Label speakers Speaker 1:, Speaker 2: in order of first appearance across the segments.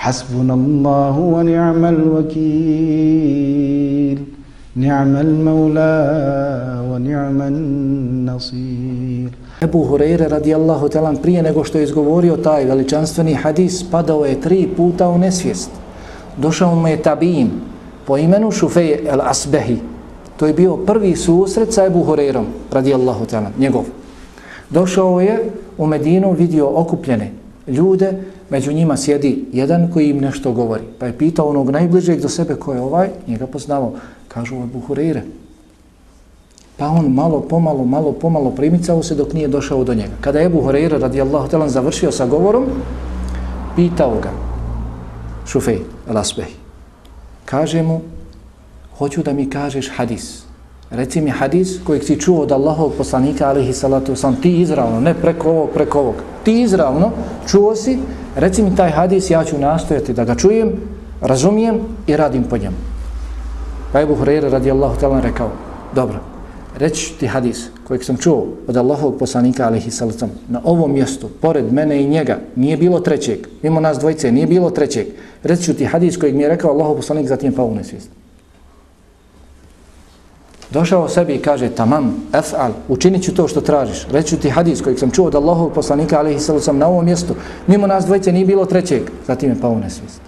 Speaker 1: حسبنا الله ونعم الوكيل نعم المولى ونعم النصير
Speaker 2: Ebu Hureyre radijallahu talan prije nego što je izgovorio taj veličanstveni hadis padao je tri puta u nesvijest. Došao mu je tabijin po imenu Šufej el Asbehi. To je bio prvi susret sa Ebu Hureyrom radijallahu talan, njegov. Došao je u Medinu, vidio okupljene ljude, među njima sjedi jedan koji im nešto govori. Pa je pitao onog najbližeg do sebe ko je ovaj, njega poznavao. Kažu Ebu Hureyre, Pa on malo pomalo, malo pomalo primicao se dok nije došao do njega. Kada je Ebu radijallahu talan završio sa govorom, pitao ga Šufej al-Asbehi. Kaže mu, hoću da mi kažeš hadis. Reci mi hadis kojeg si čuo od Allahovog poslanika, alihi salatu sam, ti izravno, ne preko ovog, preko ovog. Ti izravno čuo si, reci mi taj hadis, ja ću nastojati da ga čujem, razumijem i radim po njemu. Pa Ebu Horeira radijallahu talan rekao, dobro, reći ti hadis kojeg sam čuo od Allahovog poslanika alihi salacom na ovom mjestu, pored mene i njega, nije bilo trećeg, mimo nas dvojice, nije bilo trećeg. Reći ću ti hadis kojeg mi je rekao Allahov poslanik, zatim pa unesvijest. Došao sebi i kaže, tamam, ef'al, učinit ću to što tražiš. Reću ti hadis kojeg sam čuo od Allahov poslanika alihi sam na ovom mjestu, mimo nas dvojice, nije bilo trećeg, zatim je pao nesvijest.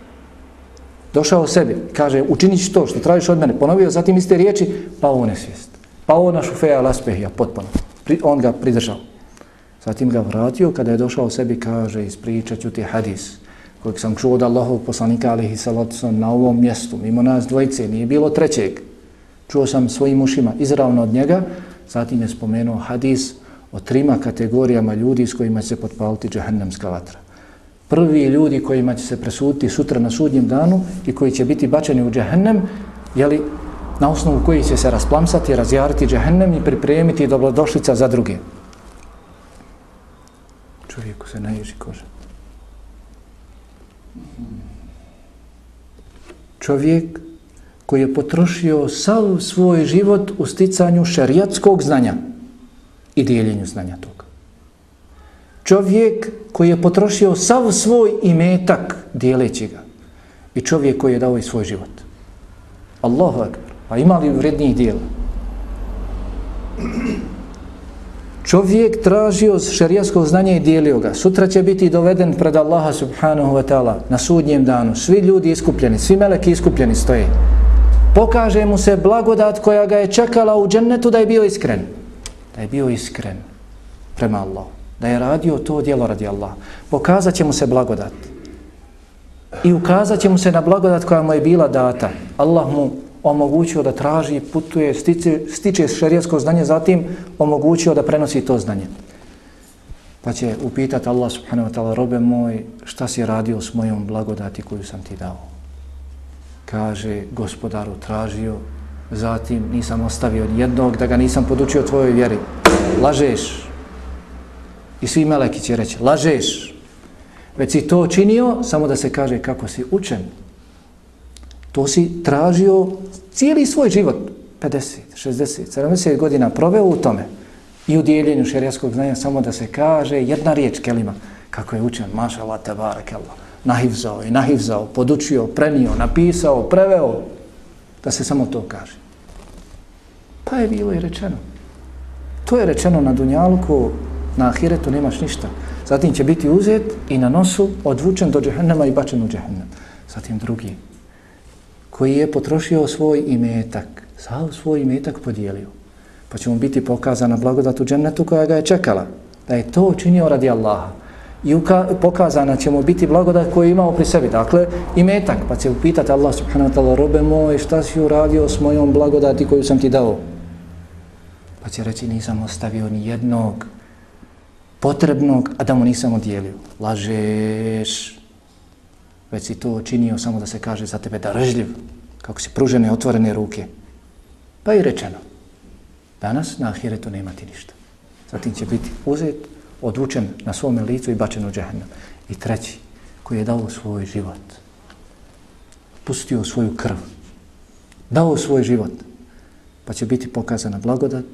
Speaker 2: Došao sebi, kaže, učinit ću to što tražiš od mene, ponovio zatim iste riječi, pao u nesvijest. Pa na šufeja laspehija, potpuno. Pri, on ga pridržao. Zatim ga vratio, kada je došao sebi, kaže, ispričat ću ti hadis, kojeg sam čuo od Allahov poslanika, alihi salatu na ovom mjestu, mimo nas dvojice, nije bilo trećeg. Čuo sam svojim ušima izravno od njega, zatim je spomenuo hadis o trima kategorijama ljudi s kojima će se potpaliti džahannamska vatra. Prvi ljudi kojima će se presuditi sutra na sudnjem danu i koji će biti bačeni u džahannam, jeli na osnovu koji će se rasplamsati, razjariti džehennem i pripremiti dobrodošlica za druge. Čovjeku se naježi koža. Čovjek koji je potrošio sav svoj život u sticanju šerijatskog znanja i dijeljenju znanja toga. Čovjek koji je potrošio sav svoj imetak dijeleći ga. I čovjek koji je dao i svoj život. Allahu akbar. Pa ima li vrednijih dijela? Čovjek tražio šarijasko znanje i dijelio ga. Sutra će biti doveden pred Allaha subhanahu wa ta'ala na sudnjem danu. Svi ljudi iskupljeni, svi meleki iskupljeni stoje. Pokaže mu se blagodat koja ga je čekala u džennetu da je bio iskren. Da je bio iskren prema Allahu. Da je radio to djelo radi Allaha. Pokazat će mu se blagodat. I ukazat će mu se na blagodat koja mu je bila data. Allah mu omogućio da traži, putuje, stiče, stiče šarijetsko znanje, zatim omogućio da prenosi to znanje. Pa će upitati Allah subhanahu wa ta'ala, robe moj, šta si radio s mojom blagodati koju sam ti dao? Kaže, gospodaru, tražio, zatim nisam ostavio jednog da ga nisam podučio tvojoj vjeri. Lažeš. I svi meleki će reći, lažeš. Već si to činio, samo da se kaže kako si učen, To si tražio cijeli svoj život, 50, 60, 70 godina proveo u tome i u dijeljenju šerijskog znanja samo da se kaže jedna riječ kelima kako je učen, mašala, Allah, tebara, nahivzao i nahivzao, podučio, prenio, napisao, preveo, da se samo to kaže. Pa je bilo i rečeno. To je rečeno na Dunjalku, na Ahiretu nemaš ništa. Zatim će biti uzet i na nosu odvučen do džehennema i bačen u džehennem. Zatim drugi, koji je potrošio svoj imetak, sav svoj imetak podijelio. Pa će mu biti pokazana blagodat u džennetu koja ga je čekala, da je to učinio radi Allaha. I pokazana će mu biti blagodat koju je imao pri sebi. Dakle, i metak, pa će upitati Allah subhanahu wa ta'ala, robe moj, šta si uradio s mojom blagodati koju sam ti dao? Pa će reći, nisam ostavio ni jednog potrebnog, a da mu nisam odijelio. Lažeš, već si to činio samo da se kaže za tebe da kako si pružene otvorene ruke. Pa i rečeno, danas na ahiretu nema ti ništa. Zatim će biti uzet, odvučen na svome licu i bačen u džahennam. I treći, koji je dao svoj život, pustio svoju krv, dao svoj život, pa će biti pokazana blagodat,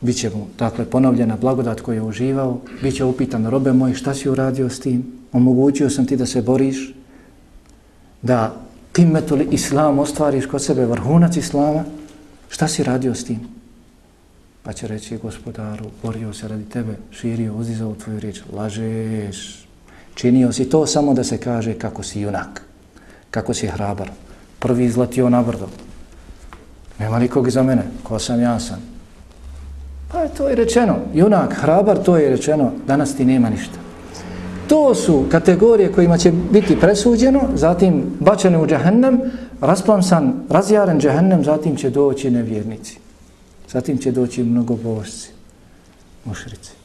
Speaker 2: bit će mu dakle, ponovljena blagodat koju je uživao, bit će upitan, robe moj, šta si uradio s tim? Omogućio sam ti da se boriš, da kimetul islam ostvariš kod sebe, vrhunac islama, šta si radio s tim? Pa će reći gospodaru, borio se radi tebe, širio, uzizao tvoju riječ, lažeš, činio si to samo da se kaže kako si junak, kako si hrabar, prvi izletio na brdo. Nema nikog za mene, ko sam ja sam. Pa je to je rečeno, junak, hrabar, to je rečeno, danas ti nema ništa. To su kategorije kojima će biti presuđeno, zatim bačene u džahennem, rasplamsan, razjaren džahennem, zatim će doći nevjernici. Zatim će doći mnogobožci, mušrici.